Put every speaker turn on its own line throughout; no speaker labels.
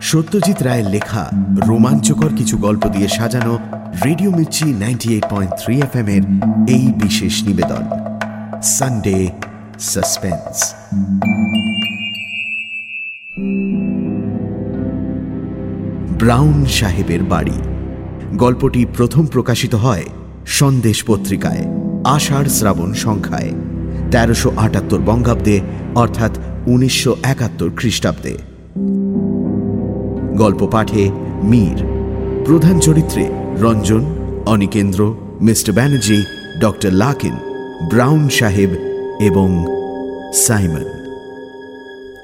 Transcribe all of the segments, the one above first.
সত্যজিৎ রায়ের লেখা রোমাঞ্চকর কিছু গল্প দিয়ে সাজানো radio Mirchi ninety eight point three F M এর এই বিশেষ নিবেদন। সানডে সাসপেন্স ব্রাউন সাহেবের বাড়ি। গল্পটি প্রথম প্রকাশিত হয় সন্দেশ পত্রিকায়, আষাঢ় শ্রাবণ সংখ্যায়, তেরোশো আটাত্তর বঙ্গাব্দে, অর্থাৎ উনিশশো একাত্তর খ্রিস্টাব্দে। গল্প পাঠে মীর, প্রধান চরিত্রে Ranjan, Anikendra, mister Banerjee, doctor Larkin, Brown সাহেব এবং সাইমন।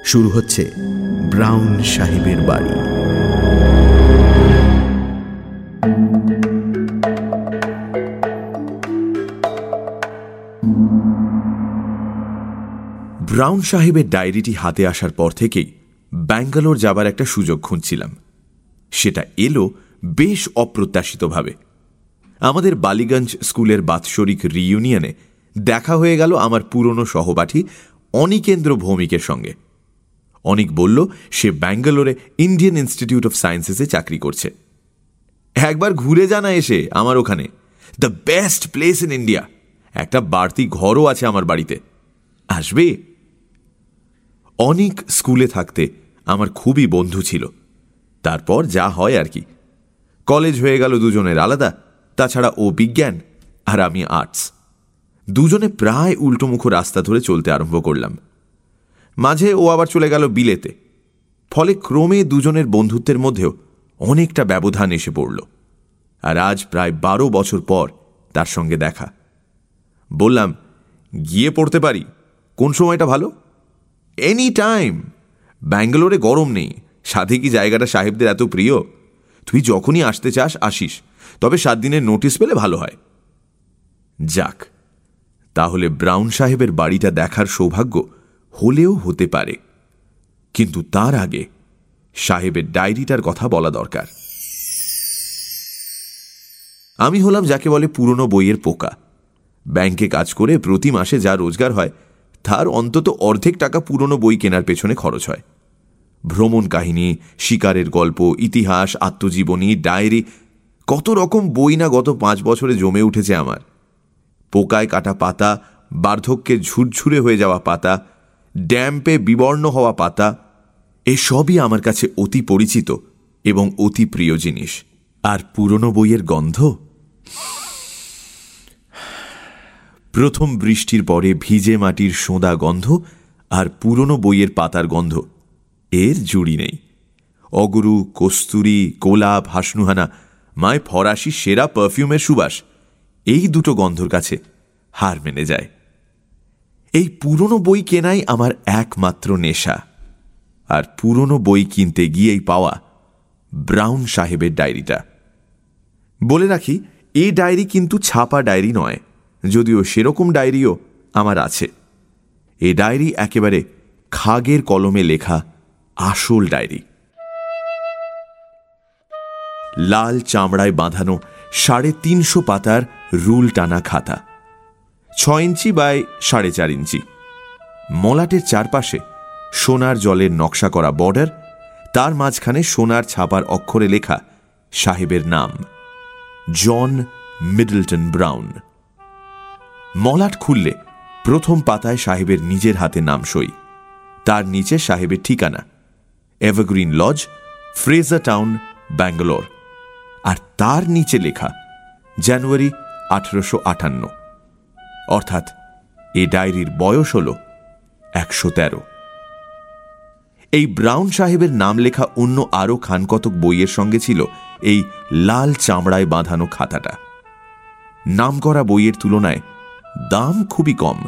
শুরু হচ্ছে ব্রাউন সাহেবের বাড়ি।
ব্রাউন সাহেবের ডায়েরিটি হাতে আসার পর থেকেই ব্যাঙ্গালোর যাবার একটা সুযোগ খুঁজছিলাম। সেটা এলো বেশ অপ্রত্যাশিতভাবে। আমাদের বালিগঞ্জ স্কুলের বাৎসরিক রিইউনিয়নে দেখা হয়ে গেল আমার পুরনো সহপাঠী অনিকেন্দ্র ভৌমিকের সঙ্গে। অনিক বলল, সে ব্যাঙ্গালোরে ইন্ডিয়ান ইনস্টিটিউট অফ সায়েন্সেসে চাকরি করছে। একবার ঘুরে জানা এসে আমার ওখানে। The best place in India একটা বাড়তি ঘরও আছে আমার বাড়িতে। আসবে? অনেক স্কুলে থাকতে আমার খুবই বন্ধু ছিল। তারপর যা হয় আর কি। কলেজ হয়ে গেল দুজনের আলাদা, তাছাড়া ও বিজ্ঞান আর আমি আর্টস। দুজনে প্রায় উল্টোমুখো রাস্তা ধরে চলতে আরম্ভ করলাম। মাঝে ও আবার চলে গেল বিলেতে। ফলে ক্রমে দুজনের বন্ধুত্বের মধ্যেও অনেকটা ব্যবধান এসে পড়ল। আর আজ প্রায় বারো বছর পর তার সঙ্গে দেখা। বললাম, গিয়ে পড়তে পারি? কোন সময়টা ভালো? এনি টাইম ব্যাঙ্গালোরে গরম নেই। সাথে কি জায়গাটা সাহেবদের এত প্রিয়? তুই যখনই আসতে চাস, আসিস। তবে সাত দিনের নোটিশ পেলে ভালো হয়। যাক, তাহলে ব্রাউন সাহেবের বাড়িটা দেখার সৌভাগ্য হলেও হতে পারে। কিন্তু তার আগে সাহেবের ডায়েরিটার কথা বলা দরকার। আমি হলাম যাকে বলে পুরনো বইয়ের পোকা। ব্যাংকে কাজ করে প্রতি মাসে যা রোজগার হয় তার অন্তত অর্ধেক টাকা পুরনো বই কেনার পেছনে খরচ হয়। ভ্রমণ কাহিনী, শিকারের গল্প, ইতিহাস, আত্মজীবনী, ডায়েরি, কত রকম বই না গত পাঁচ বছরে জমে উঠেছে আমার। পোকায় কাটা পাতা, বার্ধক্যের ঝুরঝুরে হয়ে যাওয়া পাতা, ড্যাম্পে বিবর্ণ হওয়া পাতা এসবই আমার কাছে অতি পরিচিত এবং অতি প্রিয় জিনিস। আর পুরনো বইয়ের গন্ধ? প্রথম বৃষ্টির পরে ভিজে মাটির সোঁদা গন্ধ আর পুরনো বইয়ের পাতার গন্ধ। এর জুড়ি নেই। অগুরু, কস্তুরি কোলাপ হাসনুহানা মায় ফরাসি সেরা পারফিউমের সুবাস, এই দুটো গন্ধর কাছে হার মেনে যায়। এই পুরনো বই কেনাই আমার একমাত্র নেশা। আর পুরনো বই কিনতে গিয়েই পাওয়া ব্রাউন সাহেবের ডায়েরিটা। বলে রাখি এই ডায়েরি কিন্তু ছাপা ডায়েরি নয়। যদিও সেরকম ডায়েরিও আমার আছে। এ ডায়েরি একেবারে খাগের কলমে লেখা আসল ডায়েরি। লাল চামড়ায় বাঁধানো সাড়ে তিনশো পাতার রুল টানা খাতা। ছ ইঞ্চি বাই সাড়ে চার ইঞ্চি। মলাটের চারপাশে সোনার জলের নকশা করা বর্ডার, তার মাঝখানে সোনার ছাপার অক্ষরে লেখা সাহেবের নাম, জন মিডলটন ব্রাউন। মলাট খুললে প্রথম পাতায় সাহেবের নিজের হাতে নাম সই। তার নিচে সাহেবের ঠিকানা, Evergreen Lodge, Fraser Town, Bangalore. আর তার নিচে লেখা, জানুয়ারি আঠারোশো আটান্ন। অর্থাৎ এ ডায়েরির বয়স হল একশো তেরো। এই ব্রাউন সাহেবের নাম লেখা অন্য আরও খানকতক বইয়ের সঙ্গে ছিল এই লাল চামড়ায় বাঁধানো খাতাটা। নাম করা বইয়ের তুলনায় দাম খুবই কম।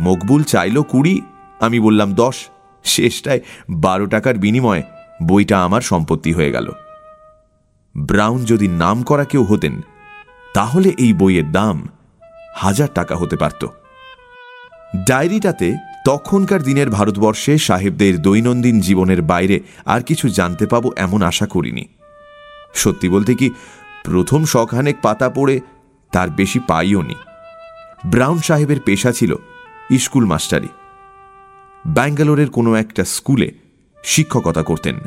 মকবুল চাইল কুড়ি, আমি বললাম দশ। শেষটায় বারো টাকার বিনিময়ে বইটা আমার সম্পত্তি হয়ে গেল। ব্রাউন যদি নাম করা কেউ হতেন, তাহলে এই বইয়ের দাম হাজার টাকা হতে পারত। ডায়েরিটাতে তখনকার দিনের ভারতবর্ষে সাহেবদের দৈনন্দিন জীবনের বাইরে আর কিছু জানতে পাবো এমন আশা করিনি। সত্যি বলতে কি, প্রথম শখানেক পাতা পড়ে তার বেশি পাইও নি ব্রাউন সাহেবের পেশা ছিল স্কুল মাস্টারি। ব্যাঙ্গালোরের কোনো একটা স্কুলে শিক্ষকতা করতেন।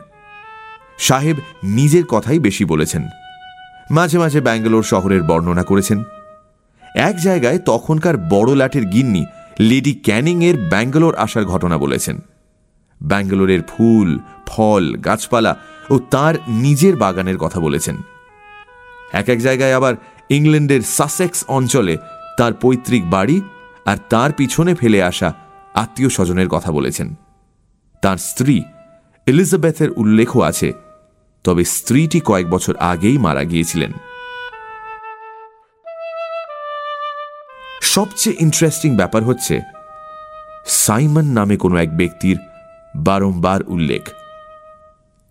সাহেব নিজের কথাই বেশি বলেছেন। মাঝে মাঝে ব্যাঙ্গালোর শহরের বর্ণনা করেছেন। এক জায়গায় তখনকার বড় লাটের গিন্নি লেডি ক্যানিং এর ব্যাঙ্গালোর আসার ঘটনা বলেছেন। ব্যাঙ্গালোরের ফুল, ফল, গাছপালা ও তার নিজের বাগানের কথা বলেছেন। এক এক জায়গায় আবার ইংল্যান্ডের সাসেক্স অঞ্চলে তার পৈতৃক বাড়ি আর তার পিছনে ফেলে আসা আত্মীয় স্বজনের কথা বলেছেন। তার স্ত্রী এলিজাবেথের উল্লেখও আছে, তবে স্ত্রীটি কয়েক বছর আগেই মারা গিয়েছিলেন। সবচেয়ে ইন্টারেস্টিং ব্যাপার হচ্ছে, সাইমন নামে কোনো এক ব্যক্তির বারংবার উল্লেখ।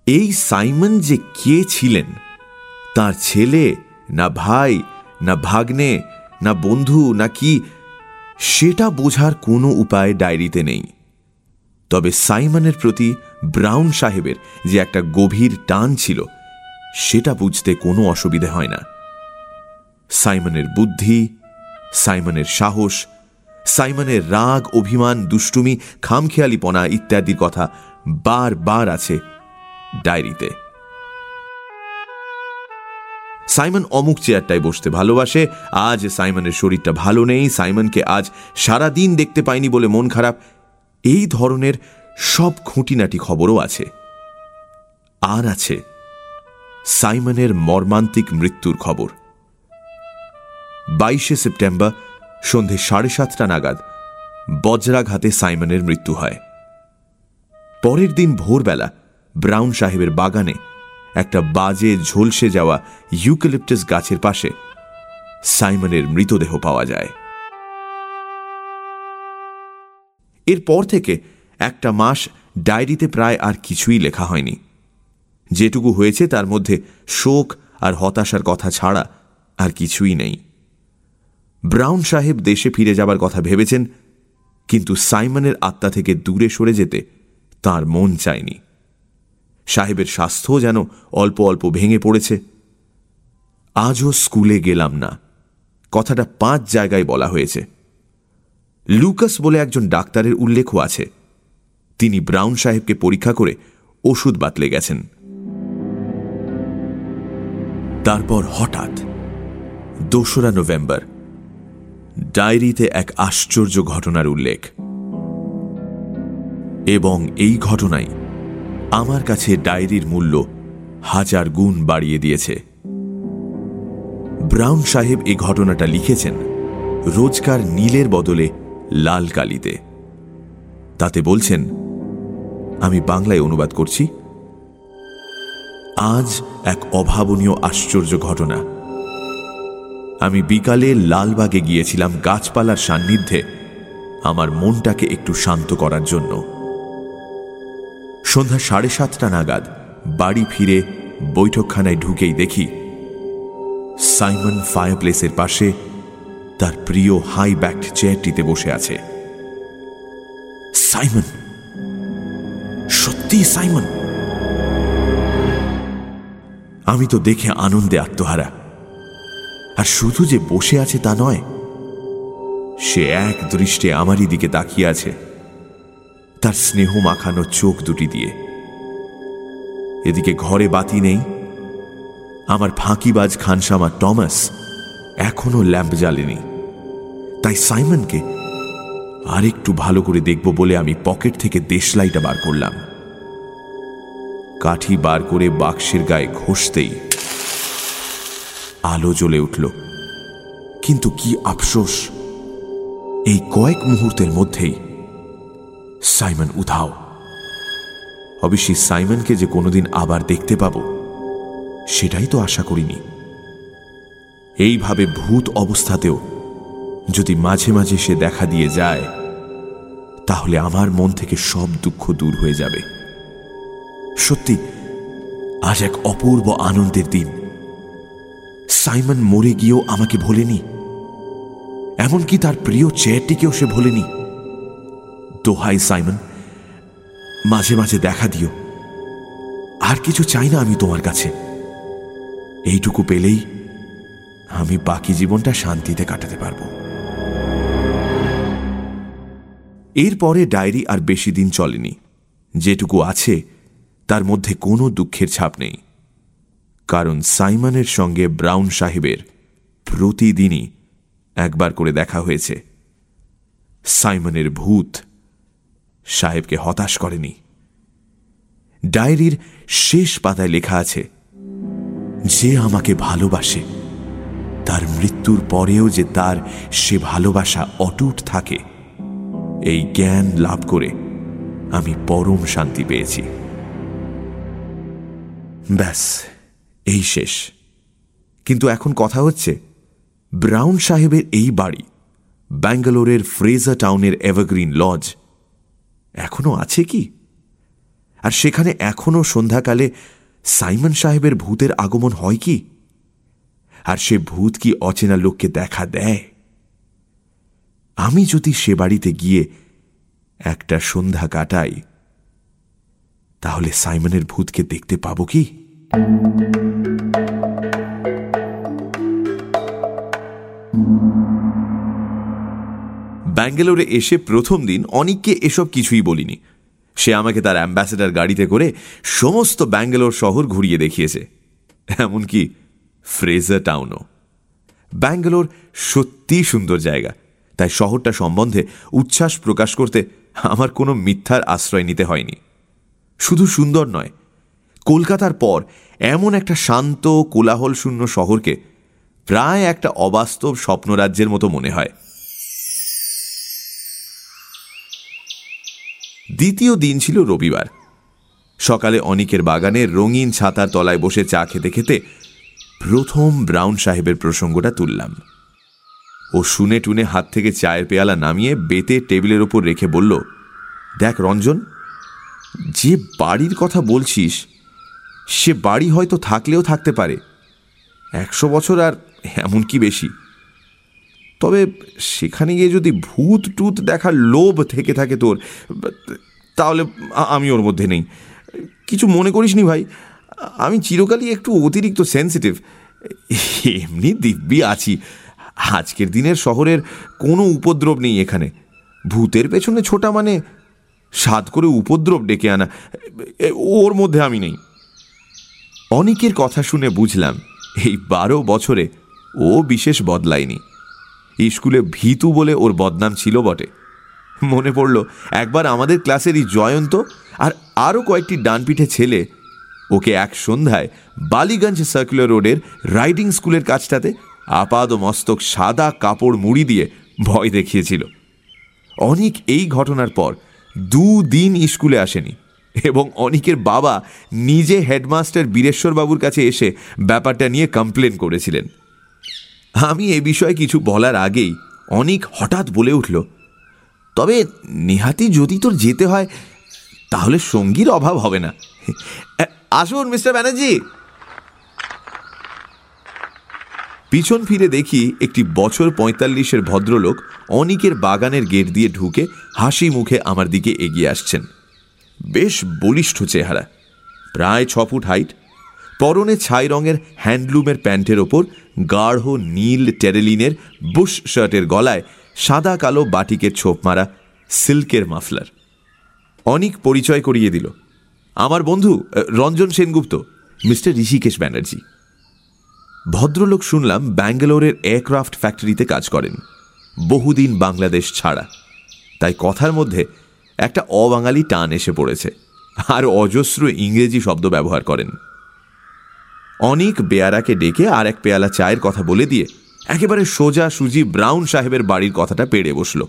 এই সাইমন যে কে ছিলেন, তার ছেলে, না ভাই, না ভাগ্নে না বন্ধু, না কি, সেটা বোঝার কোনো উপায় ডায়েরিতে নেই। তবে সাইমনের প্রতি ব্রাউন সাহেবের যে একটা গভীর টান ছিল, সেটা বুঝতে কোনো অসুবিধে হয় না। সাইমনের বুদ্ধি, সাইমনের সাহস, সাইমনের রাগ, অভিমান, দুষ্টুমি, খামখেয়ালিপনা ইত্যাদির কথা বারবার আছে ডায়েরিতে। সাইমন অমুক চেয়ারটায় বসতে ভালোবাসে। আজ সাইমনের শরীরটা ভালো নেই। সাইমনকে আজ সারা দিন দেখতে পাইনি বলে মন খারাপ। এই ধরনের সব খুঁটিনাটি খবরও আছে। আর আছে সাইমনের মর্মান্তিক মৃত্যুর খবর। বাইশে সেপ্টেম্বর সন্ধে সাড়ে সাতটা নাগাদ বজ্রাঘাতে সাইমনের মৃত্যু হয়। পরের দিন ভোরবেলা ব্রাউন সাহেবের বাগানে একটা বাজে ঝলসে যাওয়া ইউক্যালিপটাস গাছের পাশে। সাইমনের মৃতদেহ পাওয়া যায়। এরপর থেকে একটা মাস ডায়েরিতে প্রায় আর কিছুই লেখা হয়নি। যেটুকু হয়েছে তার মধ্যে শোক আর হতাশার কথা ছাড়া আর কিছুই নেই। ব্রাউন সাহেব দেশে ফিরে যাবার কথা ভেবেছেন, কিন্তু সাইমনের আত্মা থেকে দূরে সরে যেতে তার মন চায়নি। সাহেবের স্বাস্থ্য যেন অল্প অল্প ভেঙে পড়েছে। আজও স্কুলে গেলাম না। কথাটা পাঁচ জায়গায় বলা হয়েছে। লুকাস বলে একজন ডাক্তারের উল্লেখও আছে। তিনি ব্রাউন সাহেবকে পরীক্ষা করে ওষুধ বাতলে গেছেন। তারপর হঠাৎ, দোসরা নভেম্বর, ডায়েরিতে এক আশ্চর্য ঘটনার উল্লেখ। এবং এই ঘটনাই আমার কাছে ডায়েরির মূল্য হাজার গুণ বাড়িয়ে দিয়েছে। ব্রাউন সাহেব এই ঘটনাটা লিখেছেন রোজকার নীলের বদলে লাল কালিতে। তাতে বলছেন, আমি বাংলায় অনুবাদ করছি। আজ এক অভাবনীয় আশ্চর্য ঘটনা। আমি বিকালে লালবাগে গিয়েছিলাম গাছপালার সান্নিধ্যে আমার মনটাকে একটু শান্ত করার জন্য। সন্ধ্যা সাড়ে সাতটা নাগাদ বাড়ি ফিরে বৈঠকখানায় ঢুকেই দেখি সাইমন ফায়ারপ্লেসের পাশে তার প্রিয় হাই ব্যাকড চেয়ারটিতে বসে আছে। সাইমন! সত্যি সাইমন! আমি তো দেখে আনন্দে আত্মহারা। আর শুধু যে বসে আছে তা নয়, সে এক দৃষ্টে আমারই দিকে তাকিয়ে আছে। তার স্নেহ মাখানো চোখ দুটি দিয়ে। এদিকে ঘরে বাতি নেই। আমার ফাঁকিবাজ খানসামা টমাস এখনও ল্যাম্প জ্বালেনি। তাই সাইমনকে আরেকটু ভালো করে দেখব বলে আমি পকেট থেকে দেশলাইটা বার করলাম। কাঠি বার করে বাক্সের গায়ে ঘষতেই আলো জ্বলে উঠল। কিন্তু কি আফসোস, এই কয়েক মুহূর্তের মধ্যেই সাইমন, উধাও। অবশ্যই সাইমনকে যে কোনোদিন আবার দেখতে পাব, সেটাই তো আশা করিনি। এইভাবে ভূত অবস্থাতেও যদি মাঝে মাঝে সে দেখা দিয়ে যায়, তাহলে আমার মন থেকে সব দুঃখ দূর হয়ে যাবে। সত্যি, আজ এক অপূর্ব আনন্দের দিন। সাইমন মরে গিয়েও আমাকে ভোলেনি, এমনকি তার প্রিয় চেয়ারটিকেও সে ভোলেনি। দোহাই, সাইমন। মাঝে মাঝে দেখা দিও। আর কিছু চাই না আমি তোমার কাছে। এইটুকু পেলেই আমি বাকি জীবনটা শান্তিতে কাটাতে পারব। এরপরে ডায়েরি আর বেশি দিন চলেনি। যেটুকু আছে, তার মধ্যে কোনো দুঃখের ছাপ নেই। কারণ সাইমনের সঙ্গে ব্রাউন সাহেবের প্রতিদিনই একবার করে দেখা হয়েছে। সাইমনের ভূত সাহেবকে হতাশ করেনি। ডায়েরির শেষ পাতায় লেখা আছে, যে আমাকে ভালোবাসে, তার মৃত্যুর পরেও যে তার সে ভালোবাসা অটুট থাকে, এই জ্ঞান লাভ করে আমি পরম শান্তি পেয়েছি। ব্যাস, এই শেষ। কিন্তু এখন কথা হচ্ছে, ব্রাউন সাহেবের এই বাড়ি, ব্যাঙ্গালোরের ফ্রেজার টাউনের এভারগ্রিন লজ এখনও আছে কি? আর সেখানে এখনও সন্ধ্যাকালে সাইমন সাহেবের ভূতের আগমন হয় কি? আর সে ভূত কি অচেনা লোককে দেখা দেয়? আমি যদি সে বাড়িতে গিয়ে একটা সন্ধ্যা কাটাই, তাহলে সাইমনের ভূতকে দেখতে পাবো কি? ব্যাঙ্গালোরে এসে প্রথম দিন অনিককে এসব কিছুই বলিনি। সে আমাকে তার অ্যাম্বাসেডার গাড়িতে করে সমস্ত ব্যাঙ্গালোর শহর ঘুরিয়ে দেখিয়েছে। এমনকি ফ্রেজার টাউনও। ব্যাঙ্গালোর সত্যি সুন্দর জায়গা। তাই শহরটা সম্বন্ধে উচ্ছ্বাস প্রকাশ করতে আমার কোনো মিথ্যার আশ্রয় নিতে হয়নি। শুধু সুন্দর নয়, কলকাতার পর এমন একটা শান্ত কোলাহল শূন্য শহরকে প্রায় একটা অবাস্তব স্বপ্নরাজ্যের মতো মনে হয়। দ্বিতীয় দিন ছিল রবিবার। সকালে অনিকের বাগানে রঙিন ছাতার তলায় বসে চা খেতে খেতে প্রথম ব্রাউন সাহেবের প্রসঙ্গটা তুললাম। ও শুনে টুনে হাত থেকে চায়ের পেয়ালা নামিয়ে বেতে টেবিলের ওপর রেখে বলল, দেখ রঞ্জন, যে বাড়ির কথা বলছিস, সে বাড়ি হয়তো থাকলেও থাকতে পারে। একশো বছর আর এমন কি বেশি? তবে সেখানে গিয়ে যদি ভূত টুত দেখার লোভ থেকে থাকে তোর, তাহলে আমি ওর মধ্যে নেই। কিছু মনে করিস নি ভাই? আমি চিরকালই একটু অতিরিক্ত সেন্সিটিভ এমনি দিব্যি আছি। আজকের দিনের শহরের কোনো উপদ্রব নেই এখানে। ভূতের পেছনে ছোটা মানে সাদ করে উপদ্রব ডেকে আনা। ওর মধ্যে আমি নেই। অনেকের কথা শুনে বুঝলাম, এই বারো বছরে ও বিশেষ বদলায়নি। স্কুলে ভীতু বলে ওর বদনাম ছিল বটে। মনে পড়ল, একবার আমাদের ক্লাসেরই জয়ন্ত আর আরও কয়েকটি ডানপিঠে ছেলে ওকে এক সন্ধ্যায় বালিগঞ্জ সার্কুলার রোডের রাইডিং স্কুলের কাছটাতে আপাদ মস্তক সাদা কাপড় মুড়ি দিয়ে ভয় দেখিয়েছিল। অনেক এই ঘটনার পর দুদিন স্কুলে আসেনি এবং অনিকের বাবা নিজে হেডমাস্টার বীরেশ্বরবাবুর কাছে এসে ব্যাপারটা নিয়ে কমপ্লেন করেছিলেন। আমি এ বিষয়ে কিছু বলার আগেই অনেক হঠাৎ বলে উঠল, তবে নেহাতি যদি তোর যেতে হয়, তাহলে সঙ্গীর অভাব হবে না। আসুন, মিস্টার ব্যানার্জি। পিছন ফিরে দেখি একটি বছর পঁয়তাল্লিশের ভদ্রলোক অনিকের বাগানের গেট দিয়ে ঢুকে হাসি মুখে আমার দিকে এগিয়ে আসছেন। বেশ বলিষ্ঠ চেহারা, প্রায় ছ ফুট হাইট পরনে ছাই রঙের হ্যান্ডলুমের প্যান্টের ওপর গাঢ় নীল টেরেলিনের বুশ শার্টের গলায় সাদা কালো বাটিকের ছোপ মারা সিল্কের মাফলার। অনেক পরিচয় করিয়ে দিল। আমার বন্ধু রঞ্জন সেনগুপ্ত, মিস্টার ঋষিকেশ ব্যানার্জি। ভদ্রলোক শুনলাম ব্যাঙ্গালোরের এয়ারক্রাফট ফ্যাক্টরিতে কাজ করেন। বহুদিন বাংলাদেশ ছাড়া। তাই কথার মধ্যে একটা অবাঙালি টান এসে পড়েছে। আর অজস্র ইংরেজি শব্দ ব্যবহার করেন। অনেক বেয়ারাকে ডেকে আর এক পেয়ালা চায়ের কথা বলে দিয়ে একেবারে সোজা সুজি ব্রাউন সাহেবের বাড়ির কথাটা পেড়ে বসল।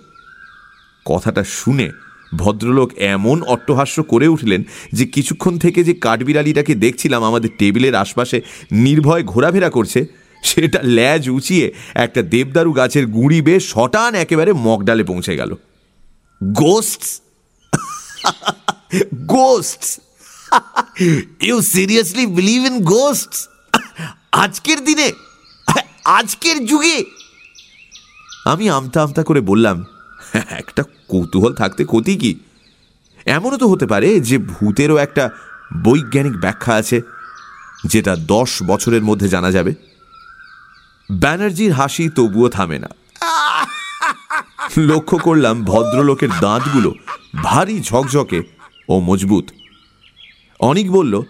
কথাটা শুনে ভদ্রলোক এমন অট্টহাস্য করে উঠলেন যে কিছুক্ষণ থেকে যে কাঠবিড়ালিটাকে দেখছিলাম আমাদের টেবিলের আশপাশে নির্ভয় ঘোরাফেরা করছে, সেটা ল্যাজ উঁচিয়ে একটা দেবদারু গাছের গুঁড়ি বেয়ে শটান একেবারে মগডালে পৌঁছে গেল। Ghost ghost you seriously believe in ghost আজকের দিনে? আজকের যুগে? আমি আমতা আমতা করে বললাম, একটা কৌতূহল থাকতে ক্ষতি কি? এমনও তো হতে পারে যে ভূতেরও একটা বৈজ্ঞানিক ব্যাখ্যা আছে, যেটা দশ বছরের মধ্যে জানা যাবে। ব্যানার্জির হাসি তবুও থামে না। লক্ষ্য করলাম ভদ্রলোকের দাঁতগুলো ভারী ঝকঝকে ও মজবুত। অনিক বলল,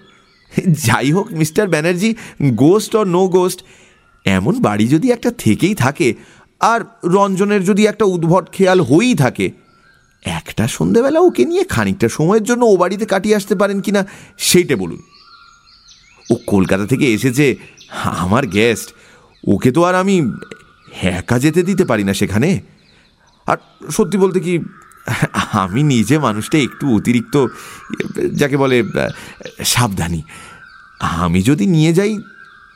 যাই হোক, mister Banerjee ghost or no ghost এমন বাড়ি যদি একটা থেকেই থাকে, আর রঞ্জনের যদি একটা উদ্ভট খেয়াল হয়েই থাকে, একটা সন্ধেবেলা ওকে নিয়ে খানিকটা সময়ের জন্য ও বাড়িতে কাটিয়ে আসতে পারেন কিনা, সেইটা বলুন। ও কলকাতা থেকে এসেছে, আমার গেস্ট ওকে তো আর আমি একা যেতে দিতে পারি না সেখানে। আর সত্যি বলতে কি, আমি নিজে মানুষটা একটু অতিরিক্ত যাকে বলে সাবধানী। আমি যদি নিয়ে যাই,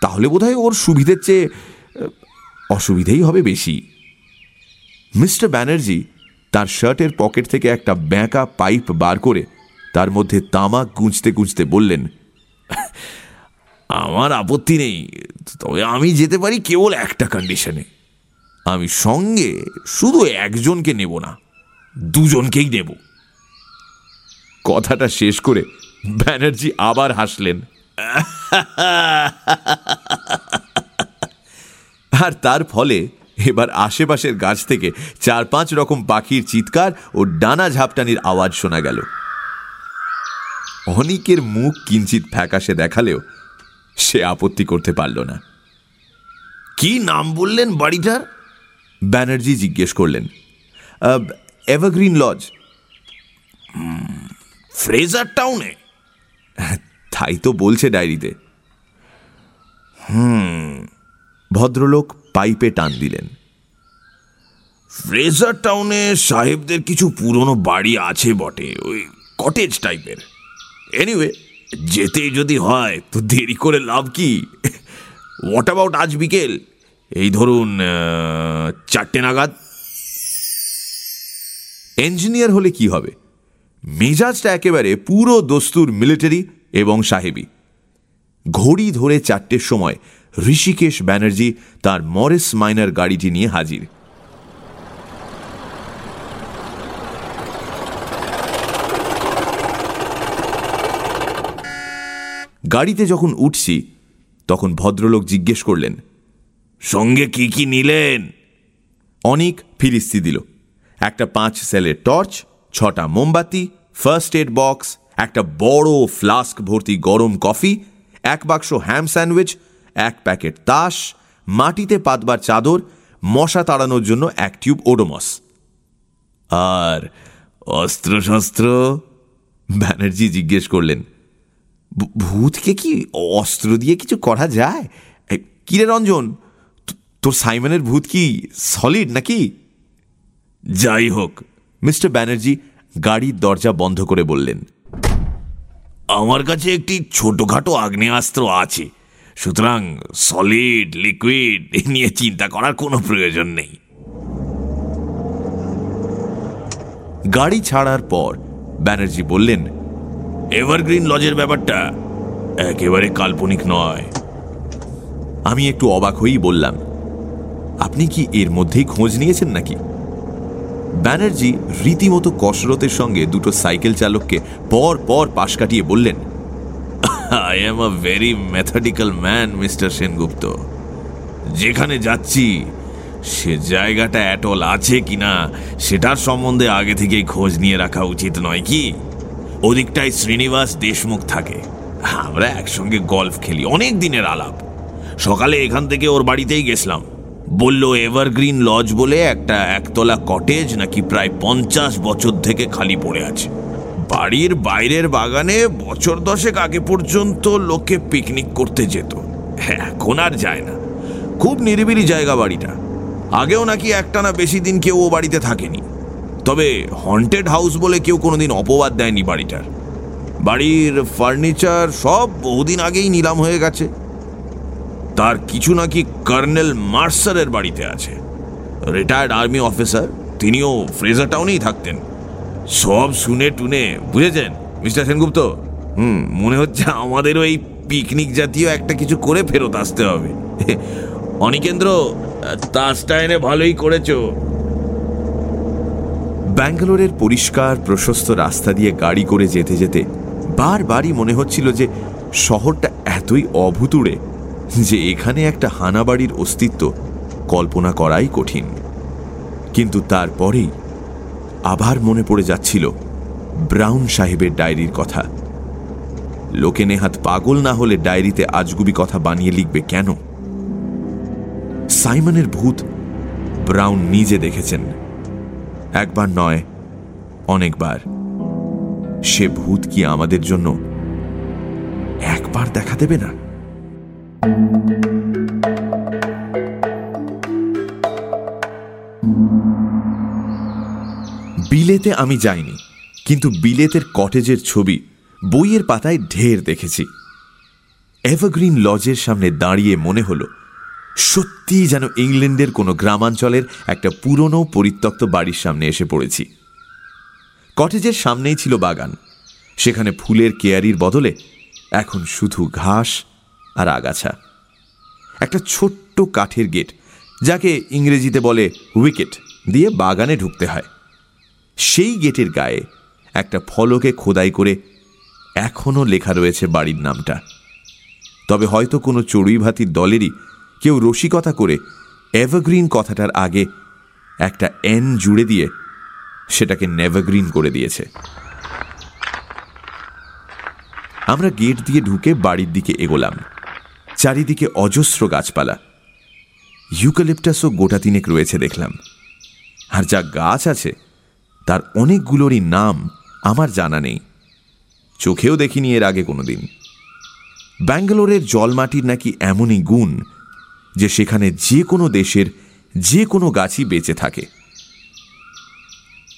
তাহলে বোধহয় ওর সুবিধের চেয়ে অসুবিধেই হবে বেশি। মিস্টার ব্যানার্জি তার শার্টের পকেট থেকে একটা ব্যাঁকা পাইপ বার করে তার মধ্যে তামাক গুঁজতে গুঁজতে বললেন, আমার আপত্তি নেই, তবে আমি যেতে পারি কেবল একটা কন্ডিশনে আমি সঙ্গে শুধু একজনকে নেব না, দুজনকেই নেব। কথাটা শেষ করে ব্যানার্জি আবার হাসলেন। আর তার ফলে এবার আশেপাশের গাছ থেকে চার পাঁচ রকম পাখির চিৎকার ও ডানা ঝাপটানির আওয়াজ শোনা গেল। অনিকের মুখ কিঞ্চিত ফ্যাকাশে দেখালেও সে আপত্তি করতে পারল না। কি নাম বললেন বাড়িটার? ব্যানার্জি জিজ্ঞেস করলেন এভারগ্রিন লজ ফ্রেজার টাউনে? তাই তো বলছে ডায়েরিতে। হুম ভদ্রলোক পাইপে টান দিলেন। ফ্রেজার টাউনে সাহেবদের কিছু পুরনো বাড়ি আছে বটে ওই কটেজ টাইপের। এনিওয়ে যেতে যদি হয় তো দেরি করে লাভ কি? হোয়াট অ্যাবাউট আজ বিকেল? এই ধরুন চারটে নাগাদ? ইঞ্জিনিয়ার হলে কি হবে? মেজাজটা একেবারে পুরো দস্তুর মিলিটারি এবং সাহেবি। ঘড়ি ধরে চারটের সময় ঋষিকেশ ব্যানার্জি তার মরেস মাইনার গাড়িটি নিয়ে হাজির। গাড়িতে যখন উঠছি, তখন ভদ্রলোক জিজ্ঞেস করলেন, সঙ্গে কি কি নিলেন? অনেক ফিরিস্তি দিল। একটা পাঁচ সেলের টর্চ, ছটা মোমবাতি ফার্স্ট এড বক্স একটা বড় ফ্লাস্ক ভর্তি গরম কফি এক বাক্স হ্যাম স্যান্ডউইচ এক প্যাকেট তাস, মাটিতে পাতবার চাদর, মশা তাড়ানোর জন্য এক টিউব ওডোমস আর অস্ত্রশস্ত্র? ব্যানার্জি জিজ্ঞেস করলেন ভূতকে কি অস্ত্র দিয়ে কিছু করা যায়? কিরে রঞ্জন তোর সাইমনের ভূত কি সলিড নাকি? যাই হোক, মিস্টার ব্যানার্জি গাড়ির দরজা বন্ধ করে বললেন, আমার কাছে একটি ছোটখাটো আগ্নেয়াস্ত্র আছে। সুতরাং সলিড লিকুইড এ নিয়ে চিন্তা করার কোনো প্রয়োজন নেই। গাড়ি ছাড়ার পর ব্যানার্জি বললেন, এভারগ্রিন লজের ব্যাপারটা একেবারে কাল্পনিক নয়। আমি একটু অবাক হয়েই বললাম, আপনি কি এর মধ্যেই খোঁজ নিয়েছেন নাকি? ব্যানার্জি রীতিমতো কসরতের সঙ্গে দুটো সাইকেল চালককে পর পর পাশ কাটিয়ে বললেন I am a very methodical man mister Sengupta যেখানে যাচ্ছি, সে জায়গাটা অ্যাটল আছে কিনা সেটার সম্বন্ধে আগে থেকেই খোঁজ নিয়ে রাখা উচিত নয় কি? ওদিকটায় শ্রীনিবাস দেশমুখ থাকে। আমরা একসঙ্গে গল্ফ খেলি, অনেক দিনের আলাপ। সকালে এখান থেকে ওর বাড়িতেই গেছিলাম। বলল, এভারগ্রিন লজ বলে একটা একতলা কটেজ নাকি প্রায় পঞ্চাশ বছর থেকে খালি পড়ে আছে। বাড়ির বাইরের বাগানে বছর দশেক আগে পর্যন্ত লোকে পিকনিক করতে যেত। এখন আর যায় না। খুব নিরিবিলি জায়গা বাড়িটা। আগেও নাকি একটানা বেশি দিন কেউ ও বাড়িতে থাকেনি। তবে হন্টেড হাউস বলে কেউ কোনোদিন অপবাদ দেয়নি বাড়িটার। বাড়ির ফার্নিচার সব বহুদিন আগেই নিলাম হয়ে গেছে। তার কিছু নাকি কর্নেল মার্সারের বাড়িতে আছে। রিটায়ার্ড আর্মি অফিসার তিনিও ফ্রেজার টাউনেই থাকতেন। সব শুনে টুনে, বুঝেছেন, মিস্টার সেনগুপ্ত? হুম, মনে হচ্ছে আমাদেরও এই পিকনিক জাতীয় একটা কিছু করে ফেরত আসতে হবে। অনিকেন্দ্র তাসটা এনে ভালোই করেছ। ব্যাঙ্গালোরের পরিষ্কার, প্রশস্ত রাস্তা দিয়ে গাড়ি করে যেতে যেতে বারবারই মনে হচ্ছিল যে শহরটা এতই অভূতুড়ে যে এখানে একটা হানাবাড়ির অস্তিত্ব কল্পনা করাই কঠিন। কিন্তু তারপরেই আবার মনে পড়ে যাচ্ছিল ব্রাউন সাহেবের ডায়েরির কথা। লোকে নেহাত পাগল না হলে ডায়েরিতে আজগুবি কথা বানিয়ে লিখবে কেন? সাইমনের ভূত ব্রাউন নিজে দেখেছেন। একবার নয়, অনেকবার। সে ভূত কি আমাদের জন্য একবার দেখা দেবে না? বিলেতে আমি যাইনি, কিন্তু বিলেতের কটেজের ছবি বইয়ের পাতায় ঢের দেখেছি। এভারগ্রিন লজের সামনে দাঁড়িয়ে মনে হল, সত্যিই যেন ইংল্যান্ডের কোনো গ্রামাঞ্চলের একটা পুরনো পরিত্যক্ত বাড়ির সামনে এসে পড়েছি। কটেজের সামনেই ছিল বাগান, সেখানে ফুলের কেয়ারির বদলে এখন শুধু ঘাস আর আগাছা। একটা ছোট্ট কাঠের গেট, যাকে ইংরেজিতে বলে উইকেট, দিয়ে বাগানে ঢুকতে হয়। সেই গেটের গায়ে একটা ফলকে খোদাই করে এখনও লেখা রয়েছে বাড়ির নামটা। তবে হয়তো কোনো চড়ুই ভাতির দলেরই কেউ রসিকতা করে এভারগ্রিন কথাটার আগে একটা এন জুড়ে দিয়ে সেটাকে নেভারগ্রিন করে দিয়েছে। আমরা গেট দিয়ে ঢুকে বাড়ির দিকে এগোলাম। চারিদিকে অজস্র গাছপালা। ইউক্যালিপটাসও গোটা তিনেক রয়েছে দেখলাম। আর যা গাছ আছে, তার অনেকগুলোরই নাম আমার জানা নেই। চোখেও দেখিনি এর আগে কোনোদিন। ব্যাঙ্গালোরের জলমাটির নাকি এমনই গুণ যে সেখানে যে কোনো দেশের যে কোনো গাছই বেঁচে থাকে।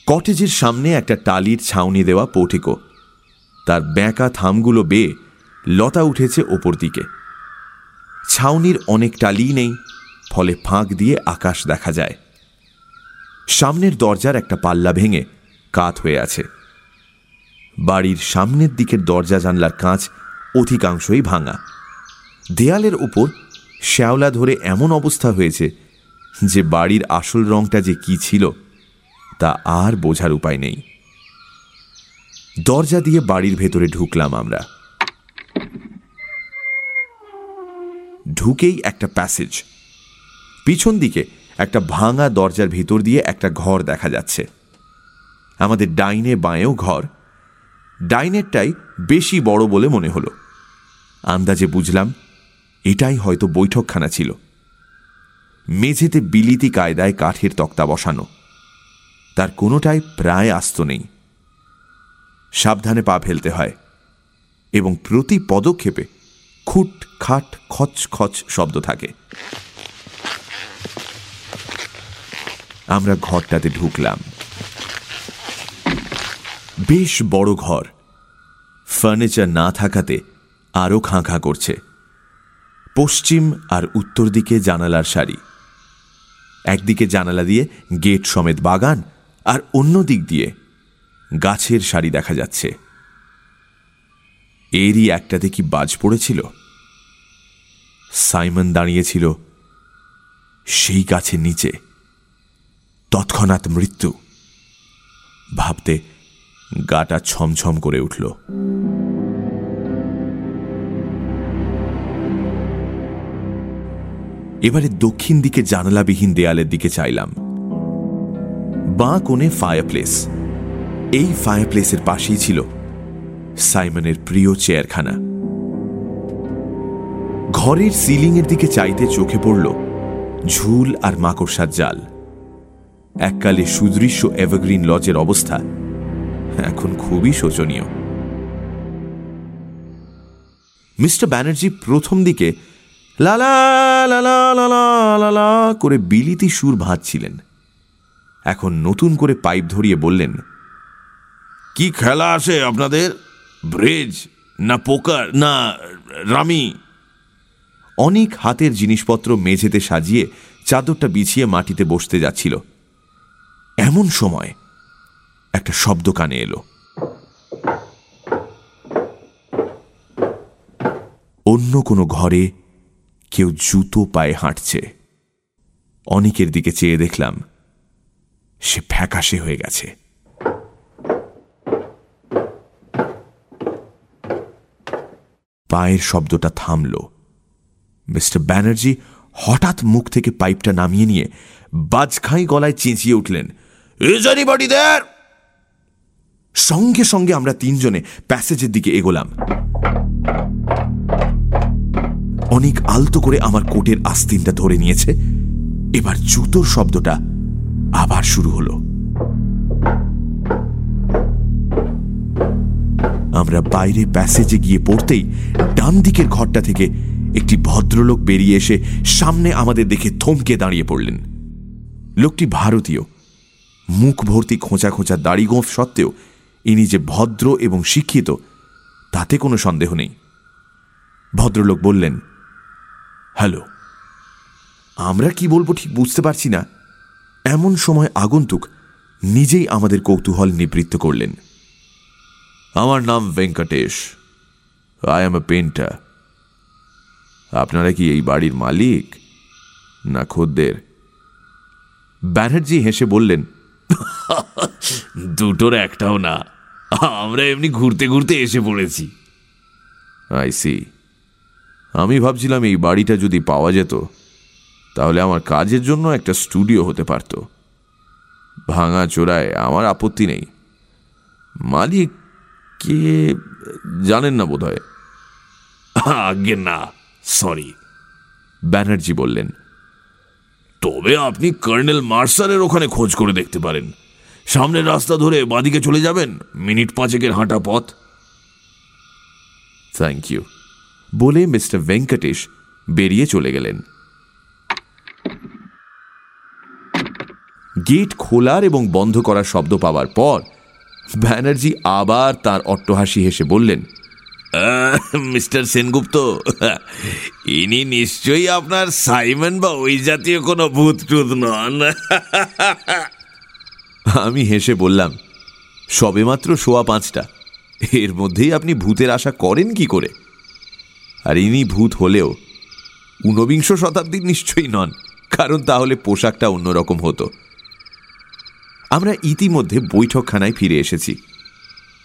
কটেজের সামনে একটা টালির ছাউনি দেওয়া পোটিকো। তার ব্যাঁকা থামগুলো বেয়ে লতা উঠেছে ওপর দিকে। ছাউনির অনেক টালি নেই, ফলে ফাঁক দিয়ে আকাশ দেখা যায়। সামনের দরজার একটা পাল্লা ভেঙে কাত হয়ে আছে। বাড়ির সামনের দিকের দরজা জানলার কাঁচ অধিকাংশই ভাঙা। দেয়ালের উপর শ্যাওলা ধরে এমন অবস্থা হয়েছে যে বাড়ির আসল রংটা যে কি ছিল, তা আর বোঝার উপায় নেই। দরজা দিয়ে বাড়ির ভেতরে ঢুকলাম আমরা। ঢুকেই একটা প্যাসেজ। পিছন দিকে একটা ভাঙা দরজার ভিতর দিয়ে একটা ঘর দেখা যাচ্ছে। আমাদের ডাইনে বাঁয়েও ঘর। ডাইনেরটাই বেশি বড় বলে মনে হলো। আন্দাজে বুঝলাম, এটাই হয়তো বৈঠকখানা ছিল। মেঝেতে বিলিতি কায়দায় কাঠের তক্তা বসানো। তার কোনোটাই প্রায় আস্ত নেই। সাবধানে পা ফেলতে হয় এবং প্রতি পদক্ষেপে খুট, খাট, খচ খচ শব্দ থাকে। আমরা ঘরটাতে ঢুকলাম। বেশ বড় ঘর। ফার্নিচার না থাকাতে আরও খাঁ খাঁ করছে। পশ্চিম আর উত্তর দিকে জানালার সারি। একদিকে জানালা দিয়ে গেট সমেত বাগান আর অন্য দিক দিয়ে গাছের সারি দেখা যাচ্ছে। এরই একটাতে কি বাজ পড়েছিল? সাইমন দাঁড়িয়েছিল সেই গাছের নিচে। তৎক্ষণাৎ মৃত্যু। ভাবতে গাটা ছমছম করে উঠল। এবারে দক্ষিণ দিকে জানালাবিহীন দেয়ালের দিকে চাইলাম। বাঁ কোণে ফায়ারপ্লেস এই ফায়ারপ্লেসের পাশেই ছিল সাইমনের প্রিয় চেয়ারখানা। ঘরের সিলিংয়ের দিকে চাইতে চোখে পড়ল ঝুল আর মাকড়সার জাল। এককালে সুদৃশ্য এভারগ্রিন লজের অবস্থা এখন খুবই শোচনীয়। মিস্টার ব্যানার্জি প্রথম দিকে লালা লালা লালা লালা করে বিলিতি সুর ভাঁজছিলেন। এখন নতুন করে পাইপ ধরিয়ে বললেন, কি খেলা আছে আপনাদের? ব্রেজ, না পোকার, না রামি। অনেক হাতের জিনিসপত্র মেঝেতে সাজিয়ে চাদরটা বিছিয়ে মাটিতে বসতে যাচ্ছিল। এমন সময় একটা শব্দ কানে এলো। অন্য কোনো ঘরে কেউ জুতো পায়ে হাঁটছে। অনেকের দিকে চেয়ে দেখলাম, সে ফ্যাকাশে হয়ে গেছে। পায়ের শব্দটা থামল। মিস্টার ব্যানার্জি হঠাৎ মুখ থেকে পাইপটা নামিয়ে নিয়ে বাজখাই গলায় চেঁচিয়ে উঠলেন সঙ্গে সঙ্গে আমরা তিনজনে প্যাসেজের দিকে এগোলাম। অনেক আলতো করে আমার কোটের আস্তিনটা ধরে নিয়েছে। এবার জুতোর শব্দটা আবার শুরু হলো। আমরা বাইরে প্যাসেজে গিয়ে পড়তেই ডান দিকের ঘরটা থেকে একটি ভদ্রলোক বেরিয়ে এসে সামনে আমাদের দেখে থমকে দাঁড়িয়ে পড়লেন। লোকটি ভারতীয়। মুখ ভর্তি খোঁচা খোঁচা দাড়ি গোঁফ সত্ত্বেও ইনি যে ভদ্র এবং শিক্ষিত, তাতে কোনো সন্দেহ নেই। ভদ্রলোক বললেন, হ্যালো, আমরা কি বলব ঠিক বুঝতে পারছি না। এমন সময় আগন্তুক নিজেই আমাদের কৌতূহল নিবৃত্ত করলেন। আমার নাম Venkatesh. I am a painter আপনারা কি এই বাড়ির মালিক? না খদ্দের। ব্যানার্জি হেসে বললেন,
দুটোর একটাও না। আমরা এমনি ঘুরতে ঘুরতে এসে পড়েছি।
আই সি আমি ভাবছিলাম এই বাড়িটা যদি পাওয়া যেত, তাহলে আমার কাজের জন্য একটা স্টুডিও হতে পারত। ভাঙা চোরায় আমার আপত্তি নেই। মালিক কে জানেন না বোধ হয়
আগে না, সরি।
ব্যানার্জি বললেন,
তবে আপনি কর্নেল মার্সারের ওখানে খোঁজ করে দেখতে পারেন। সামনের রাস্তা ধরে বাদিকে চলে যাবেন, মিনিট পাঁচেকের হাঁটা পথ।
থ্যাংক ইউ বলে মিস্টার ভেঙ্কটেশ বেরিয়ে চলে গেলেন। গেট খোলার এবং বন্ধ করার শব্দ পাওয়ার পর ব্যানার্জি আবার তার অট্টহাসি হেসে বললেন
মিস্টার সেনগুপ্ত ইনি নিশ্চয়ই আপনার সাইমন বা ওই জাতীয় কোনো ভূত টুত নন।
আমি হেসে বললাম সবেমাত্র শোয়া পাঁচটা এর মধ্যেই আপনি ভূতের আশা করেন কি করে? আর ইনি ভূত হলেও ঊনবিংশ শতাব্দীর নিশ্চয়ই নন কারণ তাহলে পোশাকটা অন্যরকম হতো। আমরা ইতিমধ্যে বৈঠকখানায় ফিরে এসেছি।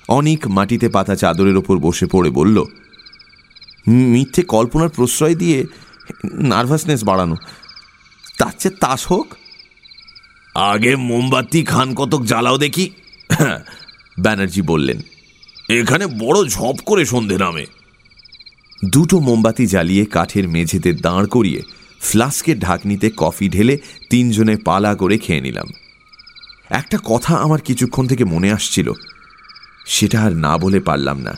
অনেক মাটিতে পাতা চাদরের ওপর বসে পড়ে বলল মিথ্যে কল্পনার প্রশ্রয় দিয়ে নার্ভাসনেস বাড়ানো। তার চেয়ে তাস হোক।
আগে মোমবাতি খান কতক জ্বালাও দেখি।
ব্যানার্জি বললেন
এখানে বড় ঝপ করে সন্ধে নামে।
দুটো মোমবাতি জ্বালিয়ে কাঠের মেঝেতে দাঁড় করিয়ে ফ্লাস্কের ঢাকনিতে কফি ঢেলে তিনজনে পালা করে খেয়ে নিলাম। একটা কথা আমার কিছুক্ষণ থেকে মনে আসছিল, সেটা আর না বলে পারলাম না।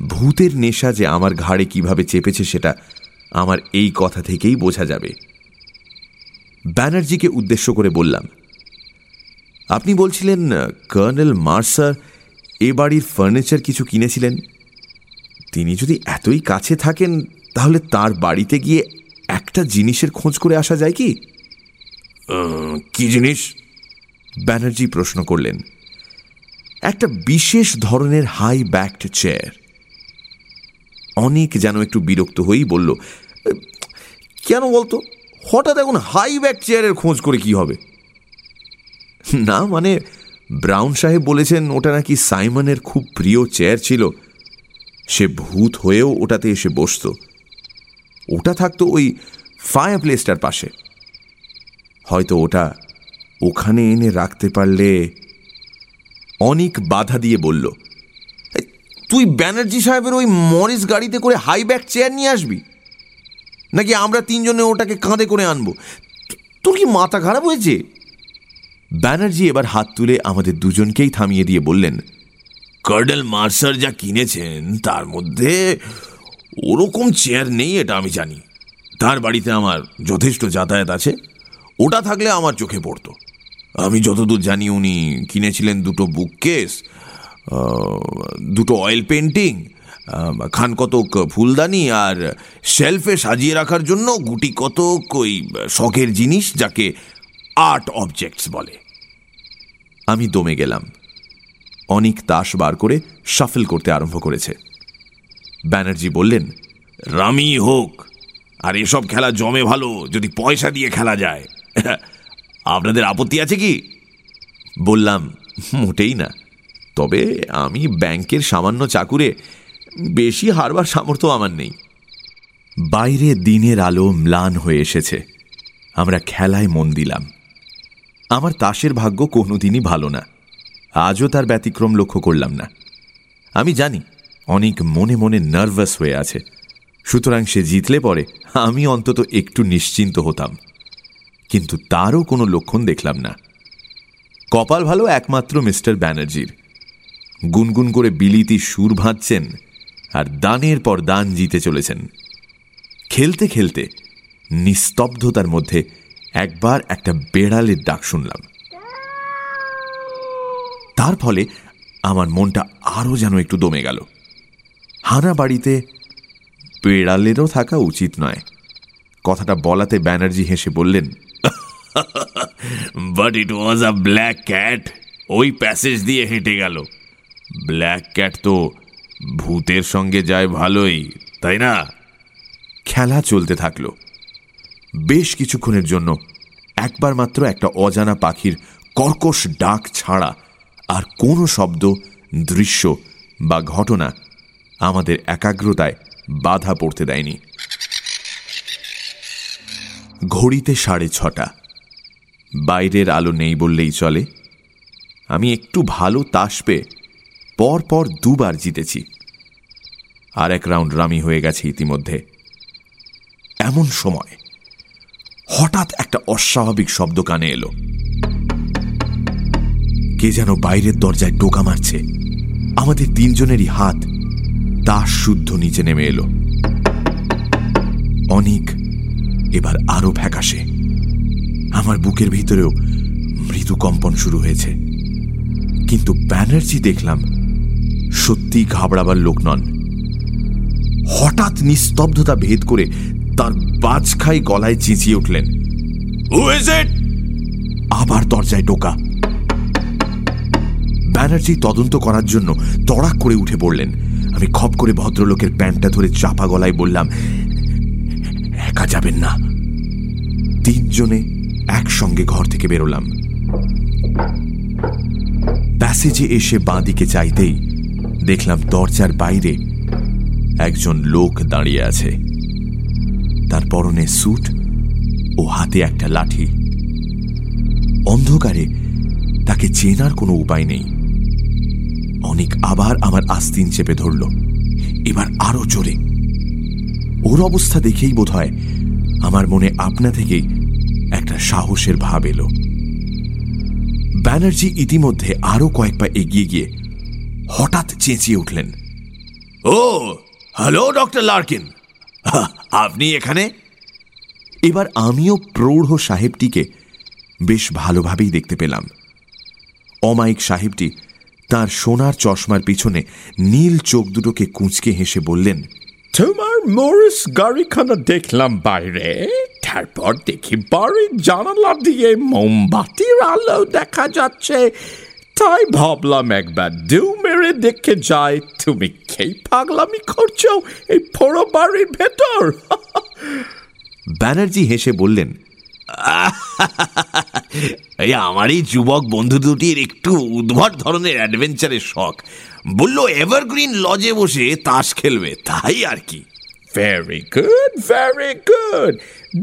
ভূতের নেশা যে আমার ঘাড়ে কীভাবে চেপেছে সেটা আমার এই কথা থেকেই বোঝা যাবে। ব্যানার্জিকে উদ্দেশ্য করে বললাম, আপনি বলছিলেন কর্নেল মার্সার এ বাড়ির ফার্নিচার কিছু কিনেছিলেন। তিনি যদি এতই কাছে থাকেন, তাহলে তার বাড়িতে গিয়ে একটা জিনিসের খোঁজ করে আসা যায় কি?
কি জিনিস?
ব্যানার্জি প্রশ্ন করলেন, একটা বিশেষ ধরনের হাই ব্যাকড চেয়ার অনেক যেন একটু বিরক্ত হয়েই বলল, কেন বলতো? হঠাৎ এখন হাই ব্যাক চেয়ারের খোঁজ করে কি হবে? না মানে ব্রাউন সাহেব বলেছেন ওটা নাকি সাইমনের খুব প্রিয় চেয়ার ছিল। সে ভূত হয়েও ওটাতে এসে বসত। ওটা থাকতো ওই ফায়ার প্লেসটার পাশে। হয়তো ওটা ওখানে এনে রাখতে পারলে অনেক বাধা দিয়ে বলল তুই ব্যানার্জি সাহেবের ওই মরিস গাড়িতে করে হাই ব্যাক চেয়ার নিয়ে আসবি? নাকি আমরা তিনজনে ওটাকে কাঁধে করে আনব? তোর কি মাথা খারাপ হয়েছে? ব্যানার্জি এবার হাত তুলে আমাদের দুজনকেই থামিয়ে দিয়ে বললেন,
কর্নেল মার্সার যা কিনেছেন, তার মধ্যে ওরকম চেয়ার নেই, এটা আমি জানি। তার বাড়িতে আমার যথেষ্ট যাতায়াত আছে। ওটা থাকলে আমার চোখে পড়তো। আমি যতদূর জানি উনি কিনেছিলেন দুটো বুক কেস দুটো অয়েল পেন্টিং খান কতক ফুলদানি আর শেলফে সাজিয়ে রাখার জন্য গুটি কতক ওই শখের জিনিস যাকে আর্ট অবজেক্টস বলে।
আমি দমে গেলাম। অনেক তাস বার করে শাফেল করতে আরম্ভ করেছে। ব্যানার্জি বললেন,
রামি হোক, আর এসব খেলা জমে ভালো, যদি পয়সা দিয়ে খেলা যায়। আপনাদের আপত্তি আছে কি?
বললাম, মোটেই না। তবে আমি ব্যাংকের সামান্য চাকুরে বেশি হারবার সামর্থ্য আমার নেই। বাইরে দিনের আলো ম্লান হয়ে এসেছে। আমরা খেলায় মন দিলাম। আমার তাসের ভাগ্য কোনোদিনই ভালো না। আজও তার ব্যতিক্রম লক্ষ্য করলাম না। আমি জানি, অনেক মনে মনে নার্ভাস হয়ে আছে। সুতরাং সে জিতলে পরে আমি অন্তত একটু নিশ্চিন্ত হতাম। কিন্তু তারও কোনো লক্ষণ দেখলাম না। কপাল ভালো একমাত্র মিস্টার ব্যানার্জির। গুনগুন করে বিলিতি সুর ভাঁজছেন আর দানের পর দান জিতে চলেছেন। খেলতে খেলতে নিস্তব্ধতার মধ্যে একবার একটা বেড়ালের ডাক শুনলাম। তার ফলে আমার মনটা আরও যেন একটু দমে গেল। হানা বাড়িতে বেড়ালেরও থাকা উচিত নয়। কথাটা বলাতে ব্যানার্জি হেসে বললেন
but it was a black cat ওই প্যাসেজ দিয়ে হেঁটে গেল। ব্ল্যাক ক্যাট তো ভূতের সঙ্গে যায় ভালোই, তাই না?
খেলা চলতে থাকল। বেশ কিছুক্ষণের জন্য একবার মাত্র একটা অজানা পাখির কর্কশ ডাক ছাড়া আর কোনো শব্দ, দৃশ্য বা ঘটনা আমাদের একাগ্রতায় বাধা পড়তে দেয়নি। ঘড়িতে সাড়ে ছটা। বাইরের আলো নেই বললেই চলে। আমি একটু ভালো তাস পেয়ে পর পর দুবার জিতেছি। আর এক রাউন্ড রামি হয়ে গেছে ইতিমধ্যে। এমন সময় হঠাৎ একটা অস্বাভাবিক শব্দ কানে এলো। কে যেন বাইরের দরজায় টোকা মারছে। আমাদের তিনজনেরই হাত তাস শুদ্ধ নিচে নেমে এলো। অনেক এবার আরও ফ্যাকাশে। আমার বুকের ভিতরেও মৃদু কম্পন শুরু হয়েছে। কিন্তু ব্যানার্জি দেখলাম সত্যি ঘাবড়াবার লোক নন। হঠাৎ নিস্তব্ধতা ভেদ করে তার বাজখাই গলায় চেঁচিয়ে উঠলেন। আবার দরজায় টোকা। ব্যানার্জি তদন্ত করার জন্য তড়াক করে উঠে পড়লেন। আমি খপ করে ভদ্রলোকের প্যান্টটা ধরে চাপা গলায় বললাম একা যাবেন না। তিনজনে একসঙ্গে ঘর থেকে বেরোলাম। প্যাসেজে এসে বাঁদিকে চাইতেই দেখলাম দরজার বাইরে একজন লোক দাঁড়িয়ে আছে। তার পরনে স্যুট ও হাতে একটা লাঠি। অন্ধকারে তাকে চেনার কোনো উপায় নেই। অনেক আবার আমার আস্তিন চেপে ধরল। এবার আরও জোরে ওর অবস্থা দেখেই বোধ হয় আমার মনে আপনা থেকেই একটা সাহসের ভাব এলো। ব্যানার্জি ইতিমধ্যে আরও কয়েক পা এগিয়ে গিয়ে হঠাৎ চেঁচিয়ে উঠলেন।
Oh, hello, doctor Larkin. আপনি এখানে?
এবার আমিও প্রৌঢ় সাহেবটিকে বেশ ভালোভাবেই দেখতে পেলাম। অমায়িক সাহেবটি তার সোনার চশমার পিছনে নীল চোখ দুটোকে কুঁচকে হেসে বললেন
তোমার মরিস গাড়িখানা দেখলাম বাইরে। তারপর দেখি বাড়ির জানালা দিয়ে মোমবাতির আলো দেখা যাচ্ছে। তাই ভাবলাম একবার দু মেরে দেখে যাই। তুমি খেই পাগলামি করছ এই পোড়ো বাড়ির ভেতর?
ব্যানার্জি হেসে বললেন
এই আমার এই যুবক বন্ধু দুটির একটু উদ্ভট ধরনের অ্যাডভেঞ্চারের শখ। বলল এভারগ্রিন লজে বসে তাস খেলবে তাই আর কি?
ভেরি গুড ভেরি গুড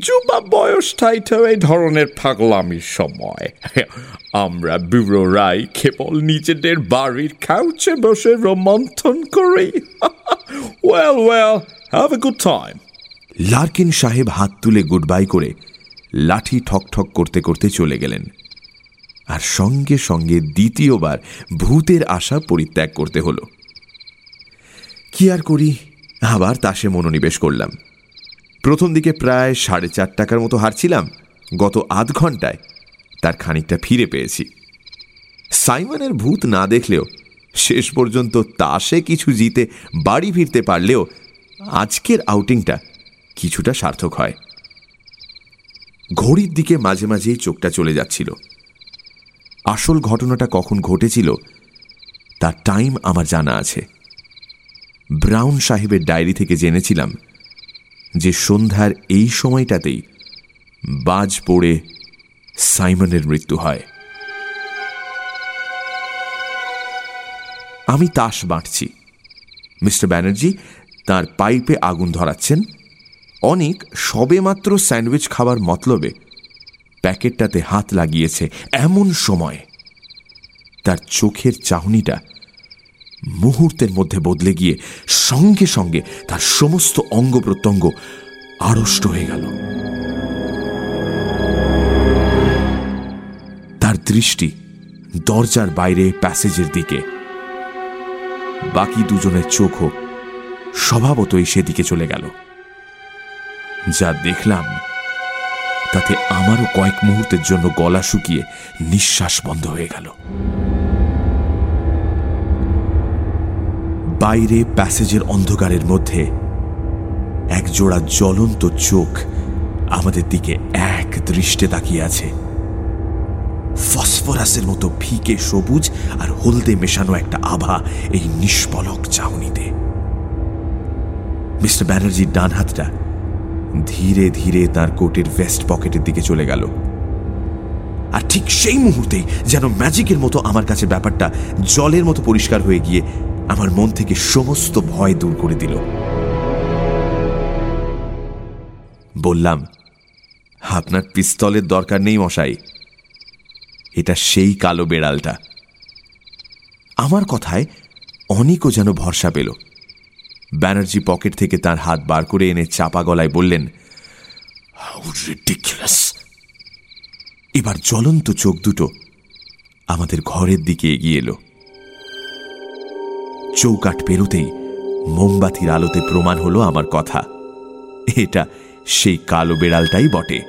যুবা বয়সটাই তো এই ধরনের পাগলামির সময়। আমরা বুড়োরাই কেবল নিজেদের বাড়ির কাউচে বসে রোমন্থন করি। Well well have a good time
Larkin সাহেব হাত তুলে গুড বাই করে লাঠি ঠক ঠক করতে করতে চলে গেলেন। আর সঙ্গে সঙ্গে দ্বিতীয়বার ভূতের আশা পরিত্যাগ করতে হলো। কি আর করি? আবার তাসে মনোনিবেশ করলাম। প্রথম দিকে প্রায় সাড়ে চার টাকার মতো হারছিলাম। গত আধ ঘন্টায় তার খানিকটা ফিরে পেয়েছি। সাইমনের ভূত না দেখলেও শেষ পর্যন্ত তাসে কিছু জিতে বাড়ি ফিরতে পারলেও আজকের আউটিংটা কিছুটা সার্থক হয়। ঘড়ির দিকে মাঝে মাঝেই চোখটা চলে যাচ্ছিল। আসল ঘটনাটা কখন ঘটেছিল, তার টাইম আমার জানা আছে। ব্রাউন সাহেবের ডায়েরি থেকে জেনেছিলাম যে সন্ধ্যার এই সময়টাতেই বাজ পড়ে সাইমনের মৃত্যু হয়। আমি তাস বাঁটছি। মিস্টার ব্যানার্জি, তার পাইপে আগুন ধরাচ্ছেন। অনেক সবেমাত্র স্যান্ডউইচ খাবার মতলবে প্যাকেটটাতে হাত লাগিয়েছে এমন সময়। তার চোখের চাহনিটা মুহূর্তের মধ্যে বদলে গিয়ে সঙ্গে সঙ্গে তার সমস্ত অঙ্গ প্রত্যঙ্গ আড়ষ্ট হয়ে গেল। তার দৃষ্টি দরজার বাইরে প্যাসেজের দিকে। বাকি দুজনের চোখও স্বভাবতই সেদিকে চলে গেল। যা দেখলাম, তাতে আমারও কয়েক মুহূর্তের জন্য গলা শুকিয়ে নিঃশ্বাস বন্ধ হয়ে গেল। বাইরে প্যাসেজের অন্ধকারের মধ্যে এক জোড়া জ্বলন্ত চোখ আমাদের দিকে এক দৃষ্টে তাকিয়ে আছে। ফসফরাসের মতো ফিকে সবুজ আর হলদে মেশানো একটা আভা এই নিষ্পলক চাউনিতে মিস্টার ব্যানার্জির ডান হাতটা ধীরে ধীরে তার কোটের ভেস্ট পকেটের দিকে চলে গেল। আর ঠিক সেই মুহূর্তেই যেন ম্যাজিকের মতো আমার কাছে ব্যাপারটা জলের মতো পরিষ্কার হয়ে গিয়ে আমার মন থেকে সমস্ত ভয় দূর করে দিল। বললাম, আপনার পিস্তলের দরকার নেই মশাই। এটা সেই কালো বেড়ালটা। আমার কথায় অনেকও যেন ভরসা পেল। ব্যানার্জি পকেট থেকে তার হাত বার করে এনে চাপা গলায় বললেন এবার জ্বলন্ত চোখ দুটো আমাদের ঘরের দিকে এগিয়ে এলো। চৌকাট পেরোতেই মোমবাতির আলোতে প্রমাণ হলো আমার কথা। এটা সেই কালো বেড়ালটাই বটে।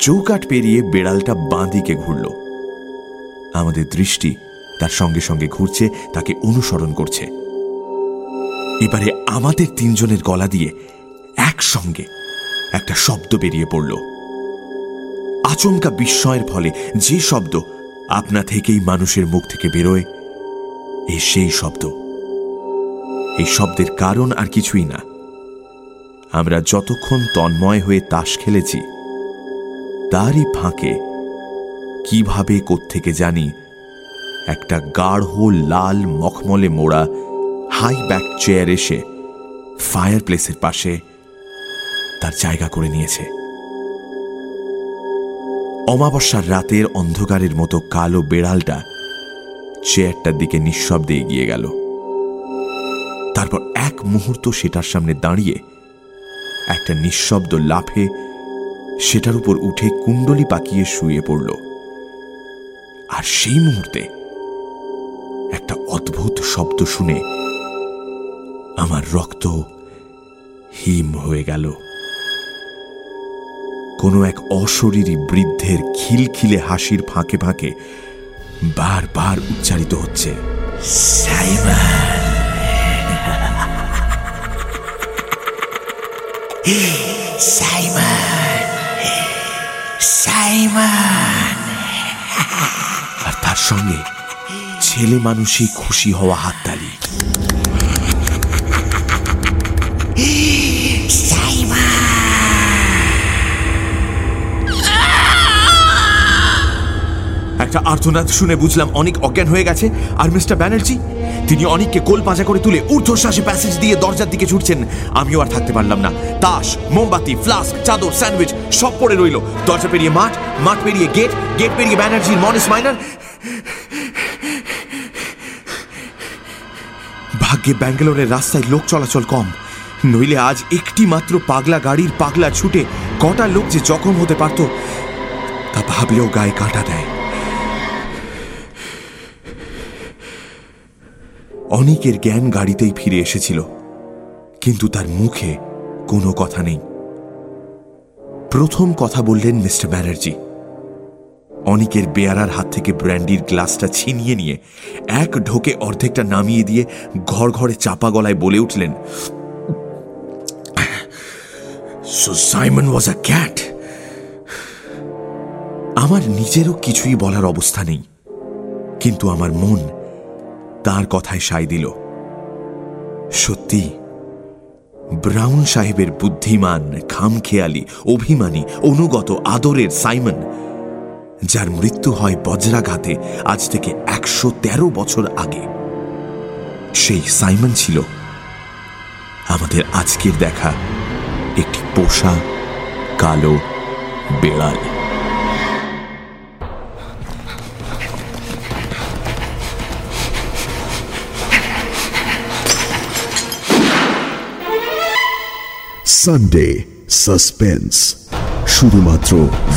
চৌকাট পেরিয়ে বেড়ালটা বাঁদিকে ঘুরল। আমাদের দৃষ্টি তার সঙ্গে সঙ্গে ঘুরছে, তাকে অনুসরণ করছে। এবারে আমাদের তিনজনের গলা দিয়ে একসঙ্গে একটা শব্দ বেরিয়ে পড়ল। আচমকা বিস্ময়ের ফলে যে শব্দ আপনা থেকেই মানুষের মুখ থেকে বেরোয়, এ সেই শব্দ। এই শব্দের কারণ আর কিছুই না। আমরা যতক্ষণ তন্ময় হয়ে তাস খেলেছি, তারই ফাঁকে কীভাবে কোত্থেকে জানি একটা গাঢ় লাল মখমলে মোড়া হাই ব্যাক চেয়ার এসে ফায়ার প্লেসের পাশে তার জায়গা করে নিয়েছে। অমাবস্যার রাতের অন্ধকারের মতো কালো বেড়ালটা চেয়ারটার দিকে নিঃশব্দে এগিয়ে গেল। তারপর এক মুহূর্ত সেটার সামনে দাঁড়িয়ে একটা নিঃশব্দ লাফে সেটার উপর উঠে কুণ্ডলি পাকিয়ে শুয়ে পড়ল। আর সেই মুহূর্তে একটা অদ্ভুত শব্দ শুনে আমার রক্ত হিম হয়ে গেল। কোনো এক অশরীরী বৃদ্ধের খিলখিলে হাসির ফাঁকে ফাঁকে বারবার উচ্চারিত হচ্ছে আর তার সঙ্গে ছেলে মানুষই খুশি হওয়া হাততালি। একটা আর্তনাদ শুনে বুঝলাম অনেক অজ্ঞান হয়ে গেছে। আর মিস্টার ব্যানার্জি, তিনি অনেককে কোল পাঁজা করে তুলে ঊর্ধ্বশ্বাসে প্যাসেজ দিয়ে দরজার দিকে ছুটছেন। আমিও আর থাকতে পারলাম না। তাস, মোমবাতি, ফ্লাস্ক, চাদর, স্যান্ডউইচ সব পড়ে রইল। দরজা পেরিয়ে মাঠ মাঠ পেরিয়ে গেট গেট পেরিয়ে ব্যানার্জির মনেস মাইনার। ভাগ্যে ব্যাঙ্গালোরের রাস্তায় লোক চলাচল কম। নইলে আজ একটি মাত্র পাগলা গাড়ির পাগলা ছুটে কটা লোক যে জখম হতে পারত, তা ভাবলেও গায়ে কাটা দেয়। অনেকের জ্ঞান গাড়িতেই ফিরে এসেছিল, কিন্তু তার মুখে কোনো কথা নেই। প্রথম কথা বললেন মিস্টার ব্যানার্জি। অনেকের বেয়ারার হাত থেকে ব্র্যান্ডির গ্লাসটা ছিনিয়ে নিয়ে এক ঢোকে অর্ধেকটা নামিয়ে দিয়ে ঘর ঘরে চাপা গলায় বলে উঠলেন সো সাইমন আ ক্যাট আমার নিজেরও কিছুই বলার অবস্থা নেই, কিন্তু আমার মন তার কথায় সায় দিল, সত্যি, ব্রাউন সাহেবের বুদ্ধিমান, খামখেয়ালি, অভিমানী, অনুগত, আদরের সাইমন, যার মৃত্যু হয় বজ্রাঘাতে, আজ থেকে একশো তেরো বছর আগে। সেই সাইমন ছিল আমাদের আজকের দেখা,
একটি পোষা, কালো, বেড়াল।
সানডে সাসপেন্স শুধুমাত্র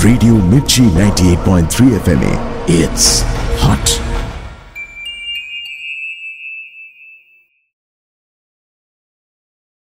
radio Mirchi ninety eight point three F M A it's hot